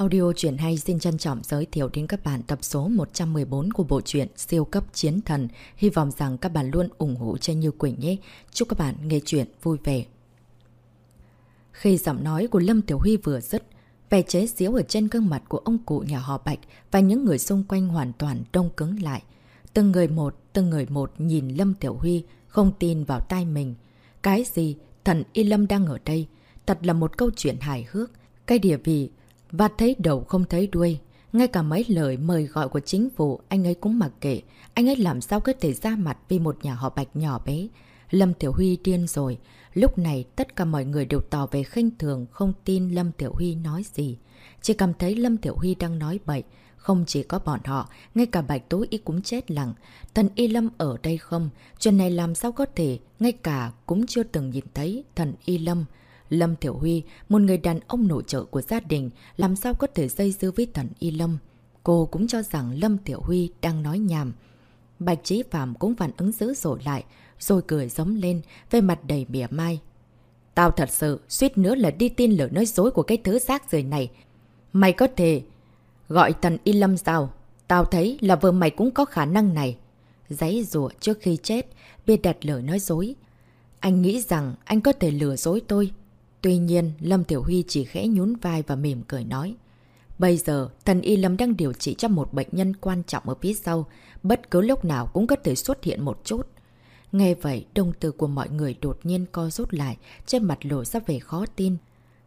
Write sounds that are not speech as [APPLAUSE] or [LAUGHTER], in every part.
Audio truyện hay xin trân trọng giới thiệu đến các bạn tập số 114 của bộ truyện Siêu cấp chiến thần. Hy vọng rằng các bạn luôn ủng hộ cho Như Quỳnh nhé. Chúc các bạn nghe truyện vui vẻ. Khi giọng nói của Lâm Tiểu Huy vừa dứt, vẻ chế xíu ở trên gương mặt của ông cụ nhà họ Bạch và những người xung quanh hoàn toàn đông cứng lại. Từng người một, từng người một nhìn Lâm Tiểu Huy, không tin vào tai mình. Cái gì? Thần Y Lâm đang ở đây. Thật là một câu chuyện hài hước. Cái địa vị và thấy đầu không thấy đuôi. Ngay cả mấy lời mời gọi của chính phủ anh ấy cũng mặc kệ. Anh ấy làm sao có thể ra mặt vì một nhà họ bạch nhỏ bé. Lâm Tiểu Huy điên rồi. Lúc này tất cả mọi người đều tỏ về khinh thường không tin Lâm Tiểu Huy nói gì. Chỉ cảm thấy Lâm Tiểu Huy đang nói bậy. Không chỉ có bọn họ, ngay cả Bạch tối Y cũng chết lặng. Thần Y Lâm ở đây không? Chuyện này làm sao có thể? Ngay cả cũng chưa từng nhìn thấy thần Y Lâm. Lâm Thiểu Huy, một người đàn ông nội trợ của gia đình, làm sao có thể dây dư với thần Y Lâm. Cô cũng cho rằng Lâm Tiểu Huy đang nói nhảm. Bạch Trí Phạm cũng phản ứng dữ dội lại, rồi cười giống lên, về mặt đầy mỉa mai. Tao thật sự, suýt nữa là đi tin lời nói dối của cái thứ xác rời này. Mày có thể gọi thần Y Lâm sao? Tao thấy là vợ mày cũng có khả năng này. Giấy rùa trước khi chết, biết đặt lời nói dối. Anh nghĩ rằng anh có thể lừa dối tôi, Tuy nhiên, Lâm Tiểu Huy chỉ khẽ nhún vai và mỉm cười nói. Bây giờ, thần Y Lâm đang điều trị cho một bệnh nhân quan trọng ở phía sau, bất cứ lúc nào cũng có thể xuất hiện một chút. Nghe vậy, đồng từ của mọi người đột nhiên co rút lại, trên mặt lộ ra vẻ khó tin.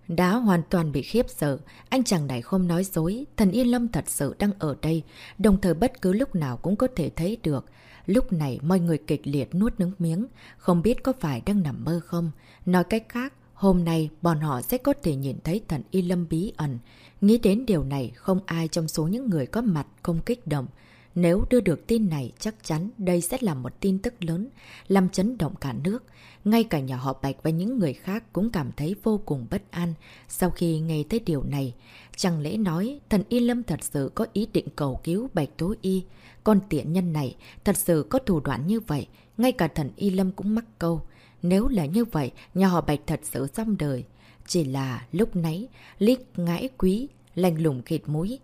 đã hoàn toàn bị khiếp sợ, anh chàng này không nói dối, thần Y Lâm thật sự đang ở đây, đồng thời bất cứ lúc nào cũng có thể thấy được. Lúc này mọi người kịch liệt nuốt nước miếng, không biết có phải đang nằm mơ không. Nói cách khác, Hôm nay, bọn họ sẽ có thể nhìn thấy thần Y Lâm bí ẩn. Nghĩ đến điều này, không ai trong số những người có mặt không kích động. Nếu đưa được tin này, chắc chắn đây sẽ là một tin tức lớn, làm chấn động cả nước. Ngay cả nhà họ Bạch và những người khác cũng cảm thấy vô cùng bất an sau khi nghe thấy điều này. Chẳng lẽ nói thần Y Lâm thật sự có ý định cầu cứu Bạch Tố Y? Con tiện nhân này thật sự có thủ đoạn như vậy, ngay cả thần Y Lâm cũng mắc câu. Nếu là như vậy, nhà họ Bạch thật sự xong đời. Chỉ là lúc nãy, Lý ngãi quý, lành lùng khịt mũi.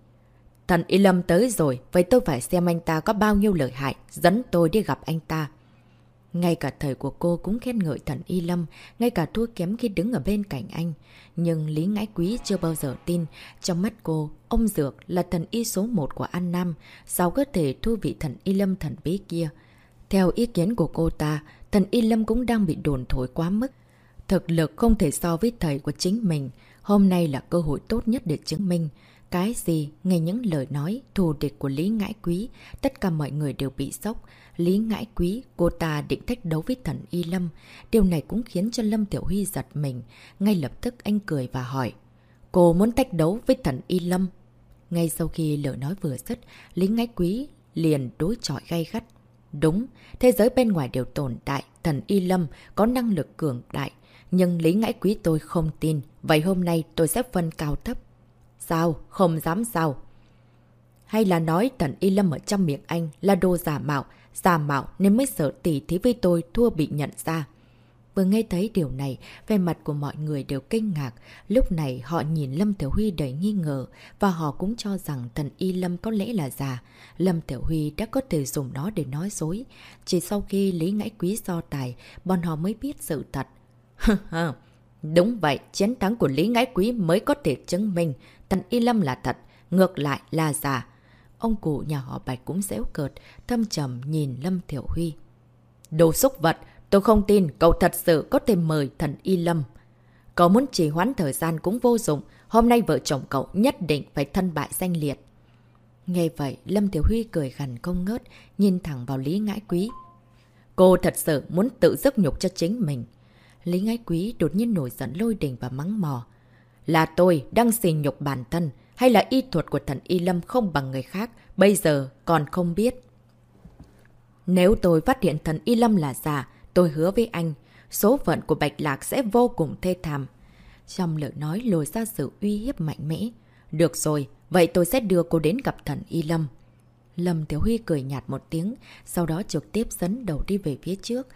Thần Y Lâm tới rồi, vậy tôi phải xem anh ta có bao nhiêu lợi hại, dẫn tôi đi gặp anh ta. Ngay cả thời của cô cũng khen ngợi thần Y Lâm, ngay cả thua kém khi đứng ở bên cạnh anh. Nhưng Lý Ngãi Quý chưa bao giờ tin, trong mắt cô, ông Dược là thần Y số 1 của An Nam, sao có thể thu vị thần Y Lâm thần bí kia. Theo ý kiến của cô ta, thần Y Lâm cũng đang bị đồn thổi quá mức. Thực lực không thể so với thầy của chính mình. Hôm nay là cơ hội tốt nhất để chứng minh. Cái gì, nghe những lời nói thù địch của Lý Ngãi Quý, tất cả mọi người đều bị sốc. Lý Ngãi Quý, cô ta định thách đấu với thần Y Lâm. Điều này cũng khiến cho Lâm Tiểu Huy giật mình. Ngay lập tức anh cười và hỏi. Cô muốn thách đấu với thần Y Lâm? Ngay sau khi lời nói vừa dứt, Lý Ngãi Quý liền đối chọi gay gắt Đúng, thế giới bên ngoài đều tồn tại, thần Y Lâm có năng lực cường đại. Nhưng Lý Ngãi Quý tôi không tin, vậy hôm nay tôi sẽ phân cao thấp. Sao? Không dám sao? Hay là nói thần Y Lâm ở trong miệng anh là đồ giả mạo, giả mạo nên mới sợ tỷ thí với tôi thua bị nhận ra. Vừa nghe thấy điều này, về mặt của mọi người đều kinh ngạc. Lúc này họ nhìn Lâm Tiểu Huy đầy nghi ngờ và họ cũng cho rằng thần Y Lâm có lẽ là giả. Lâm Tiểu Huy đã có thể dùng nó để nói dối. Chỉ sau khi Lý Ngãi Quý so tài, bọn họ mới biết sự thật. [LAUGHS] Đúng vậy, chiến thắng của Lý Ngãi Quý mới có thể chứng minh thần Y Lâm là thật, ngược lại là giả. Ông cụ nhà họ Bạch cũng dễu cợt, thâm trầm nhìn Lâm Tiểu Huy. Đồ xúc vật, Tôi không tin cậu thật sự có thể mời thần Y Lâm. Cậu muốn trì hoãn thời gian cũng vô dụng. Hôm nay vợ chồng cậu nhất định phải thân bại danh liệt. Nghe vậy, Lâm thiếu Huy cười gằn không ngớt, nhìn thẳng vào Lý Ngãi Quý. Cô thật sự muốn tự giấc nhục cho chính mình. Lý Ngãi Quý đột nhiên nổi giận lôi đình và mắng mò. Là tôi đang xì nhục bản thân, hay là y thuật của thần Y Lâm không bằng người khác, bây giờ còn không biết. Nếu tôi phát hiện thần Y Lâm là giả, Tôi hứa với anh, số phận của Bạch Lạc sẽ vô cùng thê thảm. Trong lời nói lồi ra sự uy hiếp mạnh mẽ. Được rồi, vậy tôi sẽ đưa cô đến gặp thần Y Lâm. Lâm Tiểu Huy cười nhạt một tiếng, sau đó trực tiếp dẫn đầu đi về phía trước.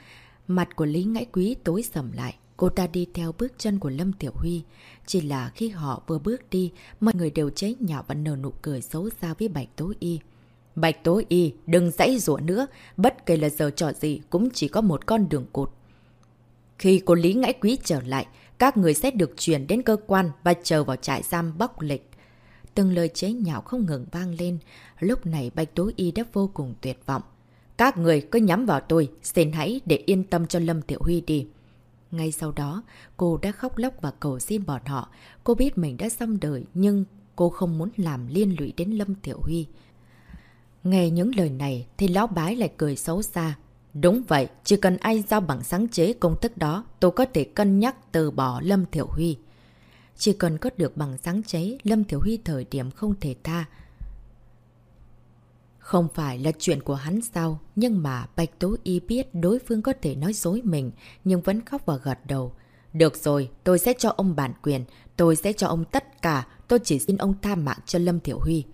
Mặt của Lý Ngãi Quý tối sầm lại. cô ta đi theo bước chân của Lâm Tiểu Huy. Chỉ là khi họ vừa bước đi, mọi người đều chế nhạo và nở nụ cười xấu xa với Bạch Tố Y. Bạch Tố Y, đừng dãy rủa nữa, bất kể là giờ trò gì cũng chỉ có một con đường cột. Khi cô Lý Ngãi Quý trở lại, các người sẽ được chuyển đến cơ quan và chờ vào trại giam bóc lịch. Từng lời chế nhạo không ngừng vang lên, lúc này Bạch Tố Y đã vô cùng tuyệt vọng. Các người cứ nhắm vào tôi, xin hãy để yên tâm cho Lâm Tiểu Huy đi. Ngay sau đó, cô đã khóc lóc và cầu xin bọn họ. Cô biết mình đã xong đời, nhưng cô không muốn làm liên lụy đến Lâm Tiểu Huy. Nghe những lời này thì lão bái lại cười xấu xa. Đúng vậy, chỉ cần ai giao bằng sáng chế công thức đó, tôi có thể cân nhắc từ bỏ Lâm Thiểu Huy. Chỉ cần có được bằng sáng chế, Lâm Thiểu Huy thời điểm không thể tha. Không phải là chuyện của hắn sao, nhưng mà Bạch Tố Y biết đối phương có thể nói dối mình, nhưng vẫn khóc và gật đầu. Được rồi, tôi sẽ cho ông bản quyền, tôi sẽ cho ông tất cả, tôi chỉ xin ông tha mạng cho Lâm Thiểu Huy.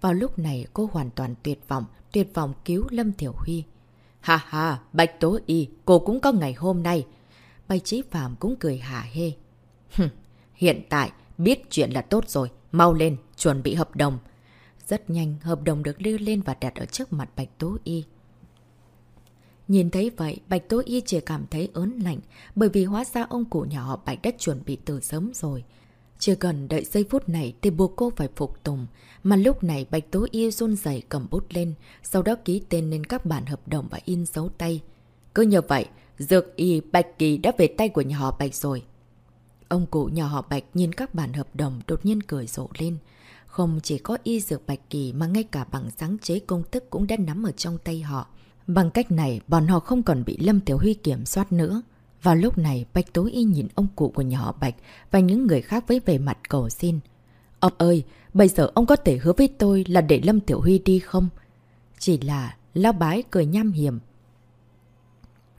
Vào lúc này cô hoàn toàn tuyệt vọng, tuyệt vọng cứu Lâm Thiểu Huy. Ha ha, Bạch Tố Y, cô cũng có ngày hôm nay. Bạch Chí Phạm cũng cười hả hê. Hiện tại, biết chuyện là tốt rồi, mau lên, chuẩn bị hợp đồng. Rất nhanh, hợp đồng được đưa lên và đặt ở trước mặt Bạch Tố Y. Nhìn thấy vậy, Bạch Tố Y chỉ cảm thấy ớn lạnh, bởi vì hóa ra ông cụ nhà họ Bạch đã chuẩn bị từ sớm rồi. Chưa cần đợi giây phút này thì buộc cô phải phục tùng. Mà lúc này Bạch Tố Y run dày cầm bút lên, sau đó ký tên lên các bản hợp đồng và in dấu tay. Cứ như vậy, Dược Y Bạch Kỳ đã về tay của nhà họ Bạch rồi. Ông cụ nhà họ Bạch nhìn các bản hợp đồng đột nhiên cười rộ lên. Không chỉ có y dược Bạch Kỳ mà ngay cả bằng sáng chế công thức cũng đã nắm ở trong tay họ. Bằng cách này, bọn họ không còn bị Lâm Tiểu Huy kiểm soát nữa. Vào lúc này, Bạch Tố Y nhìn ông cụ của nhà họ Bạch và những người khác với vẻ mặt cầu xin. Ông ơi, bây giờ ông có thể hứa với tôi là để Lâm Tiểu Huy đi không? Chỉ là lao bái cười nham hiểm.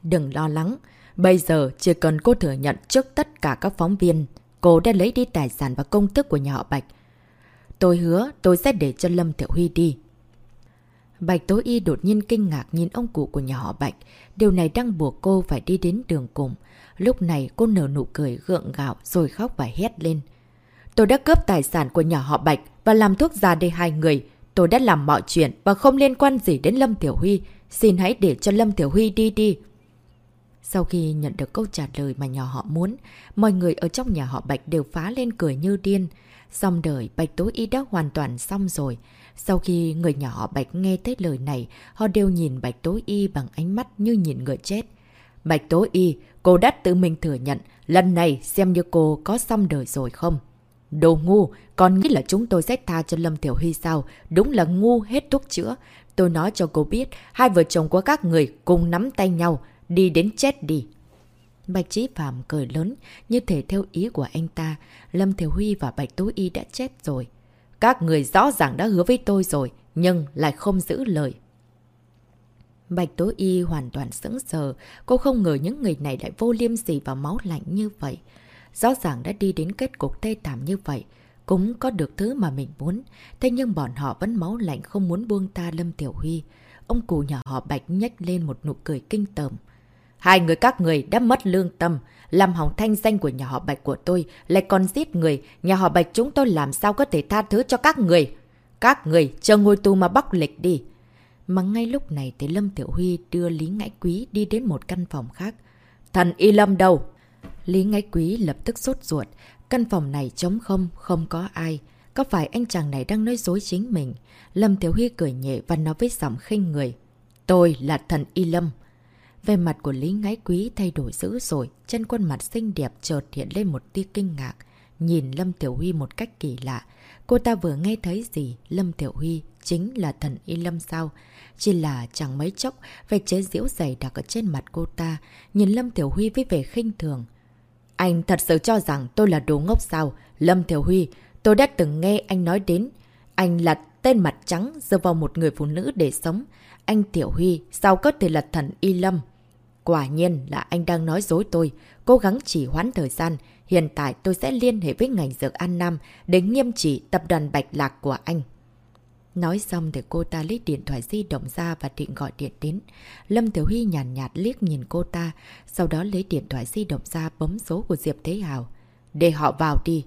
Đừng lo lắng, bây giờ chỉ cần cô thừa nhận trước tất cả các phóng viên, cô đã lấy đi tài sản và công thức của nhà họ Bạch. Tôi hứa tôi sẽ để cho Lâm Tiểu Huy đi. Bạch Tố Y đột nhiên kinh ngạc nhìn ông cụ của nhà họ Bạch. Điều này đang buộc cô phải đi đến đường cùng. Lúc này cô nở nụ cười gượng gạo rồi khóc và hét lên. Tôi đã cướp tài sản của nhà họ Bạch và làm thuốc ra đây hai người. Tôi đã làm mọi chuyện và không liên quan gì đến Lâm Tiểu Huy. Xin hãy để cho Lâm Tiểu Huy đi đi. Sau khi nhận được câu trả lời mà nhà họ muốn, mọi người ở trong nhà họ Bạch đều phá lên cười như điên. Xong đời Bạch Tố Y đã hoàn toàn xong rồi. Sau khi người nhỏ Bạch nghe tới lời này, họ đều nhìn Bạch Tố Y bằng ánh mắt như nhìn người chết. Bạch Tố Y, cô đã tự mình thừa nhận, lần này xem như cô có xong đời rồi không? Đồ ngu, còn nghĩ là chúng tôi sẽ tha cho Lâm Tiểu Huy sao? Đúng là ngu hết thuốc chữa. Tôi nói cho cô biết, hai vợ chồng của các người cùng nắm tay nhau, đi đến chết đi. Bạch Chí Phạm cười lớn, như thể theo ý của anh ta, Lâm Thiểu Huy và Bạch Tố Y đã chết rồi. Các người rõ ràng đã hứa với tôi rồi, nhưng lại không giữ lời. Bạch Tố Y hoàn toàn sững sờ, cô không ngờ những người này lại vô liêm sỉ và máu lạnh như vậy. Rõ ràng đã đi đến kết cục tê tảm như vậy, cũng có được thứ mà mình muốn, thế nhưng bọn họ vẫn máu lạnh không muốn buông ta Lâm Tiểu Huy. Ông cụ nhỏ họ Bạch nhách lên một nụ cười kinh tởm. Hai người các người đã mất lương tâm, làm hỏng thanh danh của nhà họ Bạch của tôi, lại còn giết người, nhà họ Bạch chúng tôi làm sao có thể tha thứ cho các người. Các người chờ ngồi tù mà bóc lịch đi. Mà ngay lúc này thì Lâm Tiểu Huy đưa Lý Ngãi Quý đi đến một căn phòng khác. Thần Y Lâm đâu? Lý Ngãi Quý lập tức sốt ruột. Căn phòng này trống không, không có ai. Có phải anh chàng này đang nói dối chính mình? Lâm Tiểu Huy cười nhẹ và nói với giọng khinh người. Tôi là thần Y Lâm. Về mặt của Lý Ngãi Quý thay đổi dữ rồi, chân khuôn mặt xinh đẹp chợt hiện lên một tia kinh ngạc, nhìn Lâm Tiểu Huy một cách kỳ lạ. Cô ta vừa nghe thấy gì, Lâm Tiểu Huy chính là thần Y Lâm sao? Chỉ là chẳng mấy chốc, vạch chế diễu dày đặc ở trên mặt cô ta, nhìn Lâm Tiểu Huy với vẻ khinh thường. Anh thật sự cho rằng tôi là đồ ngốc sao? Lâm Tiểu Huy, tôi đã từng nghe anh nói đến. Anh là tên mặt trắng dựa vào một người phụ nữ để sống. Anh Tiểu Huy sao có thể là thần Y Lâm? Quả nhiên là anh đang nói dối tôi, cố gắng chỉ hoãn thời gian. Hiện tại tôi sẽ liên hệ với ngành dược An Nam để nghiêm trị tập đoàn Bạch Lạc của anh. Nói xong thì cô ta lấy điện thoại di động ra và định gọi điện đến. Lâm Tiểu Huy nhàn nhạt, nhạt liếc nhìn cô ta, sau đó lấy điện thoại di động ra bấm số của Diệp Thế Hào. Để họ vào đi.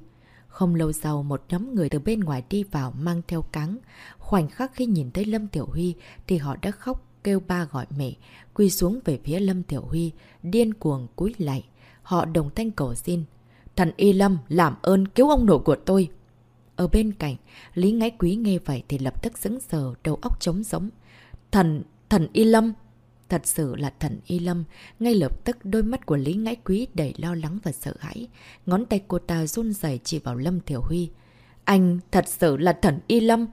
Không lâu sau, một nhóm người từ bên ngoài đi vào mang theo cáng. Khoảnh khắc khi nhìn thấy Lâm Tiểu Huy thì họ đã khóc, kêu ba gọi mẹ, quy xuống về phía Lâm Tiểu Huy, điên cuồng cúi lại. Họ đồng thanh cầu xin. Thần Y Lâm, làm ơn cứu ông nội của tôi. Ở bên cạnh, Lý Ngãi Quý nghe vậy thì lập tức sững sờ, đầu óc trống giống. Thần, thần Y Lâm! Thật sự là thần Y Lâm. Ngay lập tức đôi mắt của Lý Ngãi Quý đầy lo lắng và sợ hãi. Ngón tay cô ta run rẩy chỉ vào Lâm Thiểu Huy. Anh thật sự là thần Y Lâm!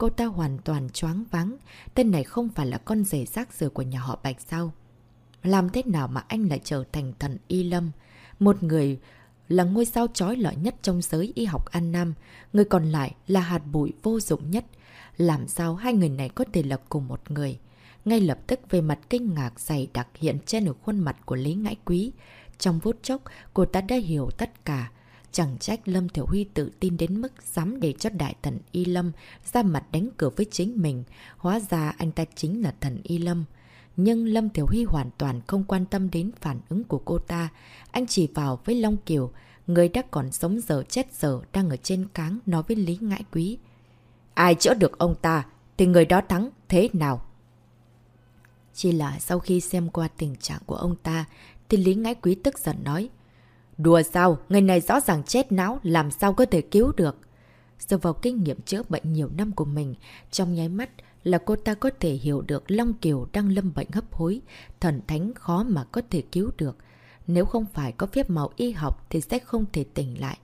Cô ta hoàn toàn choáng váng. Tên này không phải là con rể rác rửa của nhà họ Bạch sao? Làm thế nào mà anh lại trở thành thần Y Lâm? Một người là ngôi sao chói lọi nhất trong giới y học An Nam, người còn lại là hạt bụi vô dụng nhất. Làm sao hai người này có thể là cùng một người? Ngay lập tức về mặt kinh ngạc dày đặc hiện trên ở khuôn mặt của Lý Ngãi Quý. Trong vút chốc, cô ta đã hiểu tất cả. Chẳng trách Lâm Thiểu Huy tự tin đến mức dám để cho đại thần Y Lâm ra mặt đánh cửa với chính mình. Hóa ra anh ta chính là thần Y Lâm. Nhưng Lâm Thiểu Huy hoàn toàn không quan tâm đến phản ứng của cô ta. Anh chỉ vào với Long Kiều, người đã còn sống giờ chết giờ đang ở trên cáng nói với Lý Ngãi Quý. Ai chữa được ông ta thì người đó thắng thế nào? Chỉ là sau khi xem qua tình trạng của ông ta thì Lý Ngãi Quý tức giận nói. Đùa sao? Người này rõ ràng chết não, làm sao có thể cứu được? Dựa vào kinh nghiệm chữa bệnh nhiều năm của mình, trong nháy mắt, là cô ta có thể hiểu được Long Kiều đang lâm bệnh hấp hối, thần thánh khó mà có thể cứu được. Nếu không phải có phép màu y học thì sẽ không thể tỉnh lại.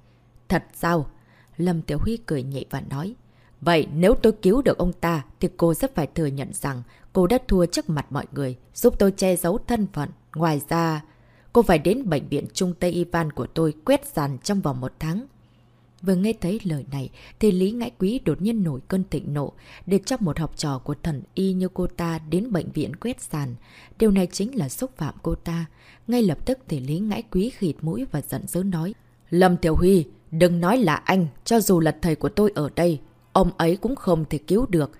Thật sao? Lâm Tiểu Huy cười nhẹ và nói. Vậy nếu tôi cứu được ông ta thì cô rất phải thừa nhận rằng cô đã thua trước mặt mọi người, giúp tôi che giấu thân phận. Ngoài ra, cô phải đến bệnh viện Trung Tây Ivan của tôi quét sàn trong vòng một tháng. Vừa nghe thấy lời này thì Lý Ngãi Quý đột nhiên nổi cơn thịnh nộ để cho một học trò của thần y như cô ta đến bệnh viện quét sàn. Điều này chính là xúc phạm cô ta. Ngay lập tức thì Lý Ngãi Quý khịt mũi và giận dữ nói. Lâm Tiểu Huy, đừng nói là anh, cho dù là thầy của tôi ở đây, ông ấy cũng không thể cứu được.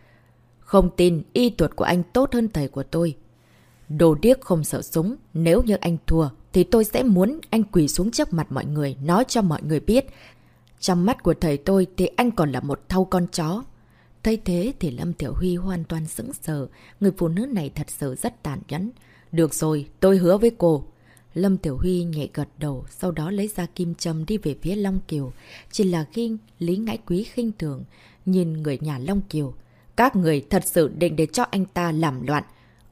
Không tin y thuật của anh tốt hơn thầy của tôi. Đồ điếc không sợ súng, nếu như anh thua thì tôi sẽ muốn anh quỳ xuống trước mặt mọi người nói cho mọi người biết trong mắt của thầy tôi thì anh còn là một thau con chó. Thấy thế thì Lâm Tiểu Huy hoàn toàn sững sờ. Người phụ nữ này thật sự rất tàn nhẫn. Được rồi, tôi hứa với cô. Lâm Tiểu Huy nhẹ gật đầu, sau đó lấy ra kim châm đi về phía Long Kiều. Chỉ là khi Lý Ngãi Quý khinh thường, nhìn người nhà Long Kiều. Các người thật sự định để cho anh ta làm loạn.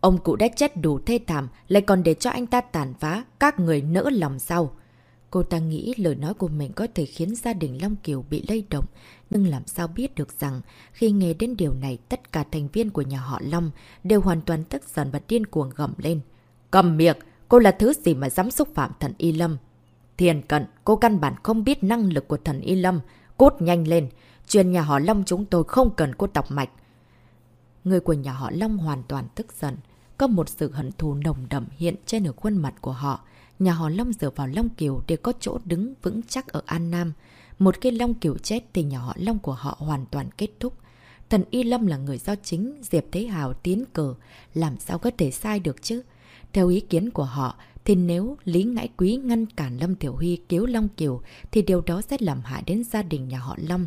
Ông cụ đã chết đủ thê thảm, lại còn để cho anh ta tàn phá, các người nỡ lòng sao? Cô ta nghĩ lời nói của mình có thể khiến gia đình Long Kiều bị lây động, nhưng làm sao biết được rằng khi nghe đến điều này tất cả thành viên của nhà họ Long đều hoàn toàn tức giận và điên cuồng gầm lên. Cầm miệng! Cô là thứ gì mà dám xúc phạm thần Y Lâm? Thiền cận, cô căn bản không biết năng lực của thần Y Lâm. Cốt nhanh lên! Chuyện nhà họ Long chúng tôi không cần cô tọc mạch. Người của nhà họ Long hoàn toàn tức giận. Có một sự hận thù nồng đậm hiện trên ở khuôn mặt của họ nhà họ Long dựa vào Long Kiều để có chỗ đứng vững chắc ở An Nam. Một khi Long Kiều chết thì nhà họ Long của họ hoàn toàn kết thúc. Thần Y Lâm là người do chính Diệp Thế Hào tiến cờ, làm sao có thể sai được chứ? Theo ý kiến của họ, thì nếu Lý Ngãi Quý ngăn cản Lâm Tiểu Huy cứu Long Kiều, thì điều đó sẽ làm hại đến gia đình nhà họ Long.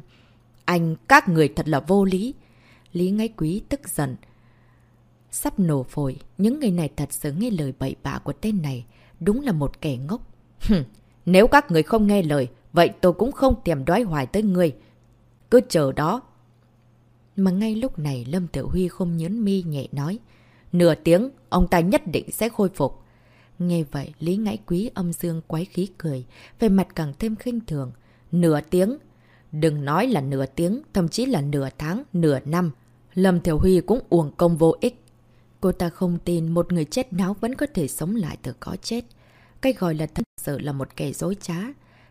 Anh, các người thật là vô lý! Lý Ngãi Quý tức giận. Sắp nổ phổi, những người này thật sự nghe lời bậy bạ của tên này đúng là một kẻ ngốc. [LAUGHS] Nếu các người không nghe lời, vậy tôi cũng không tiềm đoái hoài tới người. Cứ chờ đó. Mà ngay lúc này Lâm Tiểu Huy không nhấn mi nhẹ nói. Nửa tiếng, ông ta nhất định sẽ khôi phục. Nghe vậy, Lý Ngãi Quý âm dương quái khí cười, về mặt càng thêm khinh thường. Nửa tiếng? Đừng nói là nửa tiếng, thậm chí là nửa tháng, nửa năm. Lâm Thiểu Huy cũng uổng công vô ích. Cô ta không tin một người chết não vẫn có thể sống lại từ có chết. Cái gọi là thật sự là một kẻ dối trá.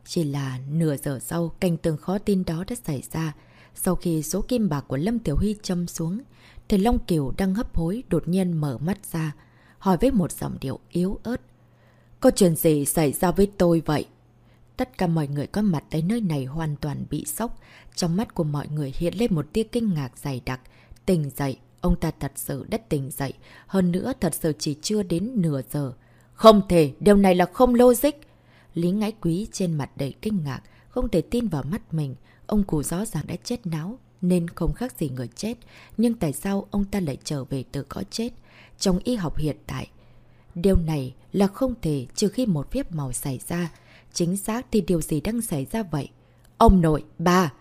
Chỉ là nửa giờ sau, cảnh tường khó tin đó đã xảy ra. Sau khi số kim bạc của Lâm Tiểu Huy châm xuống, thì Long Kiều đang hấp hối đột nhiên mở mắt ra, hỏi với một giọng điệu yếu ớt. Có chuyện gì xảy ra với tôi vậy? Tất cả mọi người có mặt tại nơi này hoàn toàn bị sốc. Trong mắt của mọi người hiện lên một tia kinh ngạc dày đặc. Tỉnh dậy, ông ta thật sự đã tỉnh dậy. Hơn nữa thật sự chỉ chưa đến nửa giờ. Không thể, điều này là không logic. Lý ngãi quý trên mặt đầy kinh ngạc, không thể tin vào mắt mình. Ông cụ rõ ràng đã chết náo, nên không khác gì người chết. Nhưng tại sao ông ta lại trở về từ có chết? Trong y học hiện tại, điều này là không thể trừ khi một phép màu xảy ra. Chính xác thì điều gì đang xảy ra vậy? Ông nội, bà!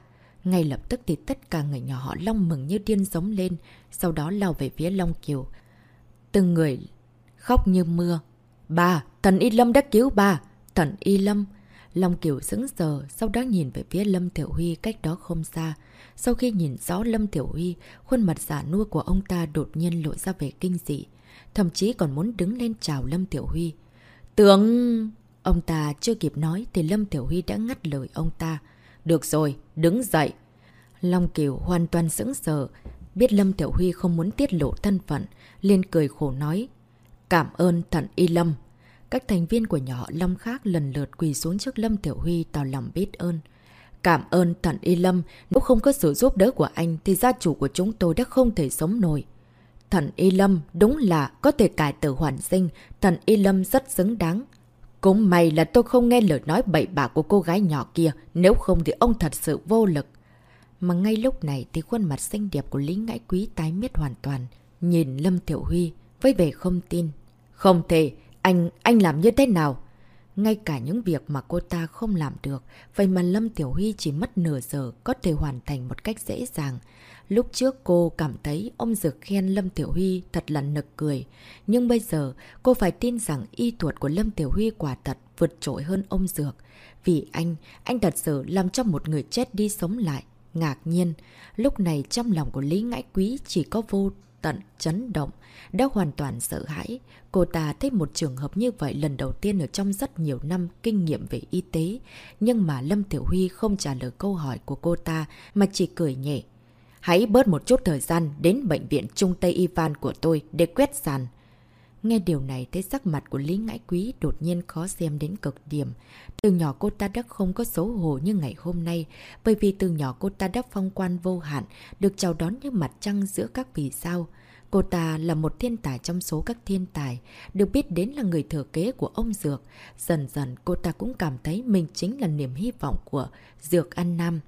Ngay lập tức thì tất cả người nhỏ họ Long mừng như điên giống lên, sau đó lao về phía Long Kiều. Từng người khóc như mưa. Bà, thần Y Lâm đã cứu bà! Thần Y Lâm! Long Kiều sững sờ, sau đó nhìn về phía Lâm Tiểu Huy cách đó không xa. Sau khi nhìn rõ Lâm Tiểu Huy, khuôn mặt giả nua của ông ta đột nhiên lộ ra vẻ kinh dị. Thậm chí còn muốn đứng lên chào Lâm Tiểu Huy. Tướng... Ông ta chưa kịp nói thì Lâm Tiểu Huy đã ngắt lời ông ta. Được rồi, đứng dậy. Long Kiều hoàn toàn sững sờ. Biết Lâm Tiểu Huy không muốn tiết lộ thân phận, liền cười khổ nói. Cảm ơn thần Y Lâm. Các thành viên của nhỏ Long khác lần lượt quỳ xuống trước Lâm Tiểu Huy tỏ lòng biết ơn. Cảm ơn thần Y Lâm, nếu không có sự giúp đỡ của anh thì gia chủ của chúng tôi đã không thể sống nổi. Thần Y Lâm đúng là có thể cải tử hoàn sinh, thần Y Lâm rất xứng đáng. Cũng may là tôi không nghe lời nói bậy bạ của cô gái nhỏ kia, nếu không thì ông thật sự vô lực. Mà ngay lúc này thì khuôn mặt xinh đẹp của Lý Ngãi Quý tái miết hoàn toàn. Nhìn Lâm Tiểu Huy với vẻ không tin. Không thể, anh, anh làm như thế nào? Ngay cả những việc mà cô ta không làm được, vậy mà Lâm Tiểu Huy chỉ mất nửa giờ có thể hoàn thành một cách dễ dàng. Lúc trước cô cảm thấy ông Dược khen Lâm Tiểu Huy thật là nực cười. Nhưng bây giờ cô phải tin rằng y thuật của Lâm Tiểu Huy quả thật vượt trội hơn ông Dược. Vì anh, anh thật sự làm cho một người chết đi sống lại. Ngạc nhiên, lúc này trong lòng của Lý Ngãi Quý chỉ có vô tận chấn động, đã hoàn toàn sợ hãi. Cô ta thấy một trường hợp như vậy lần đầu tiên ở trong rất nhiều năm kinh nghiệm về y tế. Nhưng mà Lâm Tiểu Huy không trả lời câu hỏi của cô ta mà chỉ cười nhẹ. Hãy bớt một chút thời gian đến bệnh viện Trung Tây Ivan của tôi để quét sàn. Nghe điều này thấy sắc mặt của Lý Ngãi Quý đột nhiên khó xem đến cực điểm. Từ nhỏ cô ta đã không có xấu hổ như ngày hôm nay, bởi vì từ nhỏ cô ta đã phong quan vô hạn, được chào đón như mặt trăng giữa các vì sao. Cô ta là một thiên tài trong số các thiên tài, được biết đến là người thừa kế của ông Dược. Dần dần cô ta cũng cảm thấy mình chính là niềm hy vọng của Dược An Nam.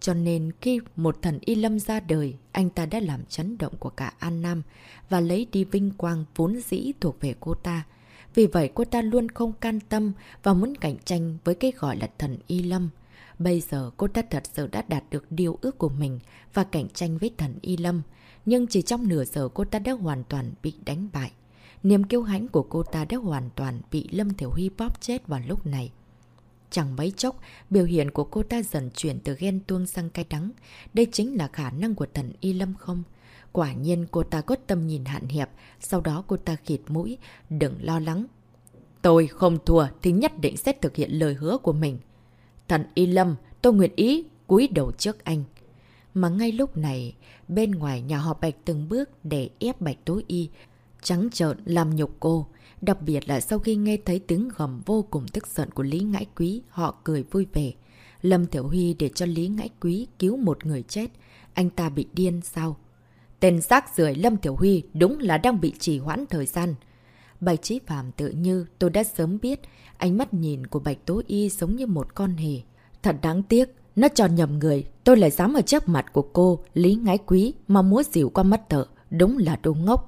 Cho nên khi một thần Y Lâm ra đời, anh ta đã làm chấn động của cả An Nam và lấy đi vinh quang vốn dĩ thuộc về cô ta. Vì vậy cô ta luôn không can tâm và muốn cạnh tranh với cái gọi là thần Y Lâm. Bây giờ cô ta thật sự đã đạt được điều ước của mình và cạnh tranh với thần Y Lâm. Nhưng chỉ trong nửa giờ cô ta đã hoàn toàn bị đánh bại. Niềm kiêu hãnh của cô ta đã hoàn toàn bị Lâm Thiểu Huy bóp chết vào lúc này. Chẳng mấy chốc, biểu hiện của cô ta dần chuyển từ ghen tuông sang cay đắng. Đây chính là khả năng của thần Y Lâm không? Quả nhiên cô ta có tâm nhìn hạn hẹp, sau đó cô ta khịt mũi, đừng lo lắng. Tôi không thua thì nhất định sẽ thực hiện lời hứa của mình. Thần Y Lâm, tôi nguyện ý cúi đầu trước anh. Mà ngay lúc này, bên ngoài nhà họ Bạch từng bước để ép Bạch Tố Y, trắng trợn làm nhục cô. Đặc biệt là sau khi nghe thấy tiếng gầm vô cùng tức giận của Lý Ngãi Quý, họ cười vui vẻ. Lâm Tiểu Huy để cho Lý Ngãi Quý cứu một người chết. Anh ta bị điên sao? Tên rác rưởi Lâm Tiểu Huy đúng là đang bị trì hoãn thời gian. Bạch Trí Phạm tự như tôi đã sớm biết, ánh mắt nhìn của Bạch Tố Y giống như một con hề. Thật đáng tiếc, nó cho nhầm người, tôi lại dám ở trước mặt của cô, Lý Ngái Quý, mà múa dịu qua mắt tợ, Đúng là đồ ngốc.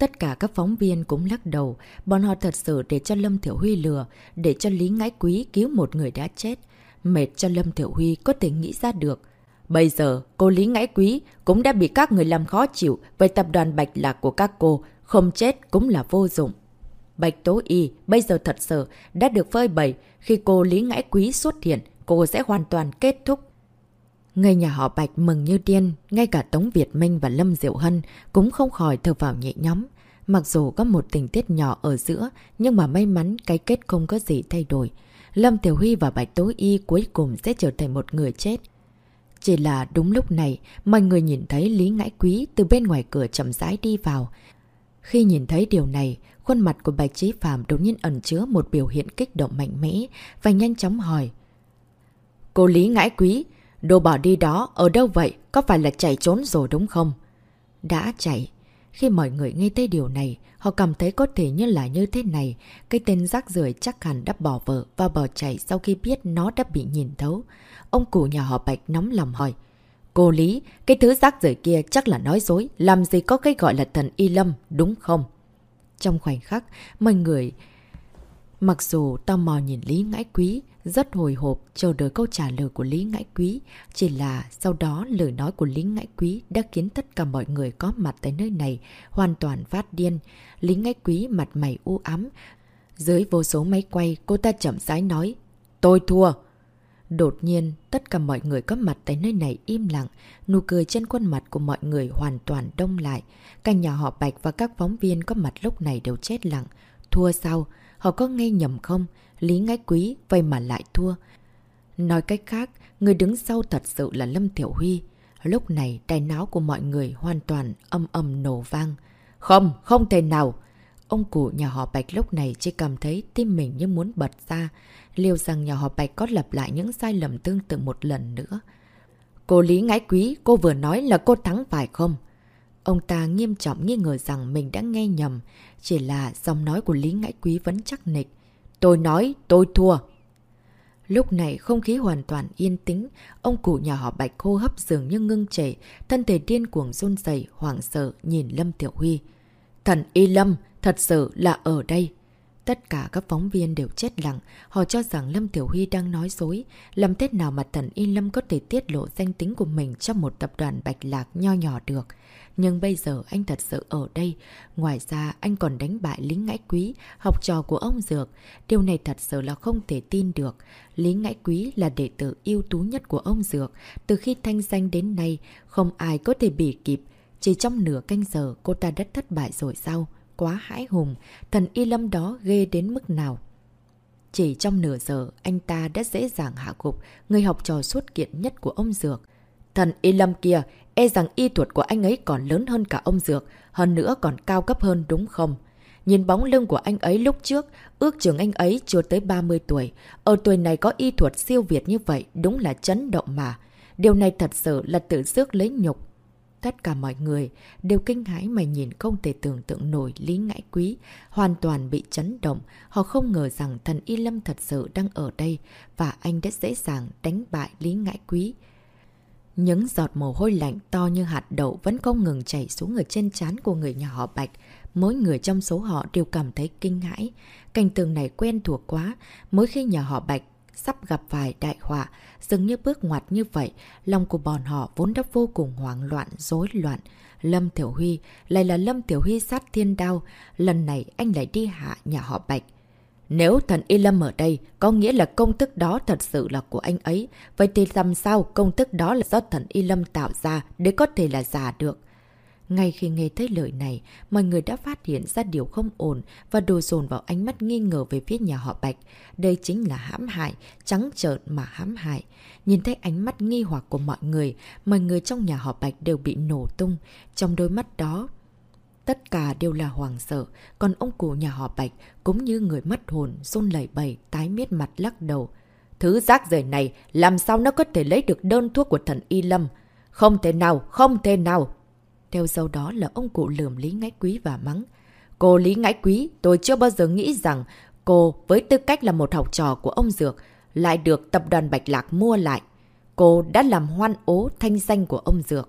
Tất cả các phóng viên cũng lắc đầu, bọn họ thật sự để cho Lâm Thiểu Huy lừa, để cho Lý Ngãi Quý cứu một người đã chết. Mệt cho Lâm Thiểu Huy có thể nghĩ ra được. Bây giờ, cô Lý Ngãi Quý cũng đã bị các người làm khó chịu với tập đoàn Bạch Lạc của các cô, không chết cũng là vô dụng. Bạch Tố Y bây giờ thật sự đã được phơi bày khi cô Lý Ngãi Quý xuất hiện, cô sẽ hoàn toàn kết thúc người nhà họ Bạch mừng như điên, ngay cả Tống Việt Minh và Lâm Diệu Hân cũng không khỏi thở vào nhẹ nhóm. Mặc dù có một tình tiết nhỏ ở giữa, nhưng mà may mắn cái kết không có gì thay đổi. Lâm Tiểu Huy và Bạch Tố Y cuối cùng sẽ trở thành một người chết. Chỉ là đúng lúc này, mọi người nhìn thấy Lý Ngãi Quý từ bên ngoài cửa chậm rãi đi vào. Khi nhìn thấy điều này, khuôn mặt của Bạch Trí Phạm đột nhiên ẩn chứa một biểu hiện kích động mạnh mẽ và nhanh chóng hỏi. Cô Lý ngãi quý, đồ bỏ đi đó ở đâu vậy? Có phải là chạy trốn rồi đúng không? Đã chạy. Khi mọi người nghe thấy điều này, họ cảm thấy có thể như là như thế này. Cái tên rác rưởi chắc hẳn đã bỏ vợ và bỏ chạy sau khi biết nó đã bị nhìn thấu. Ông cụ nhà họ Bạch nóng lòng hỏi. Cô Lý, cái thứ rác rưởi kia chắc là nói dối, làm gì có cái gọi là thần Y Lâm, đúng không? Trong khoảnh khắc, mọi người... Mặc dù tò mò nhìn Lý Ngãi Quý, rất hồi hộp chờ đợi câu trả lời của Lý Ngãi Quý. Chỉ là sau đó lời nói của Lý Ngãi Quý đã khiến tất cả mọi người có mặt tại nơi này hoàn toàn phát điên. Lý Ngãi Quý mặt mày u ám. Dưới vô số máy quay, cô ta chậm rãi nói. Tôi thua! Đột nhiên, tất cả mọi người có mặt tại nơi này im lặng, nụ cười trên khuôn mặt của mọi người hoàn toàn đông lại. Cả nhà họ Bạch và các phóng viên có mặt lúc này đều chết lặng. Thua sao? Họ có nghe nhầm không? Lý ngãi quý, vậy mà lại thua. Nói cách khác, người đứng sau thật sự là Lâm Tiểu Huy. Lúc này, đài náo của mọi người hoàn toàn âm âm nổ vang. Không, không thể nào! Ông cụ nhà họ Bạch lúc này chỉ cảm thấy tim mình như muốn bật ra. Liêu rằng nhà họ Bạch có lặp lại những sai lầm tương tự một lần nữa. Cô Lý ngãi quý, cô vừa nói là cô thắng phải không? Ông ta nghiêm trọng nghi ngờ rằng mình đã nghe nhầm. Chỉ là dòng nói của Lý ngãi quý vẫn chắc nịch. Tôi nói, tôi thua. Lúc này không khí hoàn toàn yên tĩnh, ông cụ nhà họ Bạch khô hấp dường như ngưng chảy thân thể điên cuồng run dày, hoảng sợ nhìn Lâm Tiểu Huy. Thần Y Lâm, thật sự là ở đây. Tất cả các phóng viên đều chết lặng, họ cho rằng Lâm Tiểu Huy đang nói dối. Làm thế nào mà thần Y Lâm có thể tiết lộ danh tính của mình trong một tập đoàn bạch lạc nho nhỏ được? Nhưng bây giờ anh thật sự ở đây. Ngoài ra anh còn đánh bại lý ngãi quý, học trò của ông Dược. Điều này thật sự là không thể tin được. Lý Ngãi Quý là đệ tử ưu tú nhất của ông Dược. Từ khi thanh danh đến nay, không ai có thể bị kịp. Chỉ trong nửa canh giờ cô ta đã thất bại rồi sao? Quá hãi hùng, thần y lâm đó ghê đến mức nào? Chỉ trong nửa giờ, anh ta đã dễ dàng hạ gục người học trò suốt kiện nhất của ông Dược. Thần y lâm kia, e rằng y thuật của anh ấy còn lớn hơn cả ông Dược, hơn nữa còn cao cấp hơn đúng không? Nhìn bóng lưng của anh ấy lúc trước, ước chừng anh ấy chưa tới 30 tuổi. Ở tuổi này có y thuật siêu việt như vậy, đúng là chấn động mà. Điều này thật sự là tự dước lấy nhục. Tất cả mọi người đều kinh hãi mà nhìn không thể tưởng tượng nổi Lý Ngãi Quý, hoàn toàn bị chấn động. Họ không ngờ rằng thần Y Lâm thật sự đang ở đây và anh đã dễ dàng đánh bại Lý Ngãi Quý. Những giọt mồ hôi lạnh to như hạt đậu vẫn không ngừng chảy xuống ở trên trán của người nhà họ Bạch. Mỗi người trong số họ đều cảm thấy kinh hãi. Cảnh tường này quen thuộc quá. Mỗi khi nhà họ Bạch sắp gặp phải đại họa, dường như bước ngoặt như vậy, lòng của bọn họ vốn đã vô cùng hoảng loạn, rối loạn. Lâm Tiểu Huy lại là Lâm Tiểu Huy sát thiên đao, lần này anh lại đi hạ nhà họ Bạch. Nếu thần Y Lâm ở đây, có nghĩa là công thức đó thật sự là của anh ấy. Vậy thì làm sao công thức đó là do thần Y Lâm tạo ra để có thể là giả được? Ngay khi nghe thấy lời này, mọi người đã phát hiện ra điều không ổn và đồ dồn vào ánh mắt nghi ngờ về phía nhà họ Bạch. Đây chính là hãm hại, trắng trợn mà hãm hại. Nhìn thấy ánh mắt nghi hoặc của mọi người, mọi người trong nhà họ Bạch đều bị nổ tung. Trong đôi mắt đó Tất cả đều là hoàng sợ, còn ông cụ nhà họ Bạch cũng như người mất hồn, run lẩy bẩy, tái miết mặt lắc đầu. Thứ rác rời này, làm sao nó có thể lấy được đơn thuốc của thần Y Lâm? Không thể nào, không thể nào! Theo sau đó là ông cụ lườm Lý Ngãi Quý và mắng. Cô Lý Ngãi Quý, tôi chưa bao giờ nghĩ rằng cô với tư cách là một học trò của ông Dược lại được tập đoàn Bạch Lạc mua lại. Cô đã làm hoan ố thanh danh của ông Dược.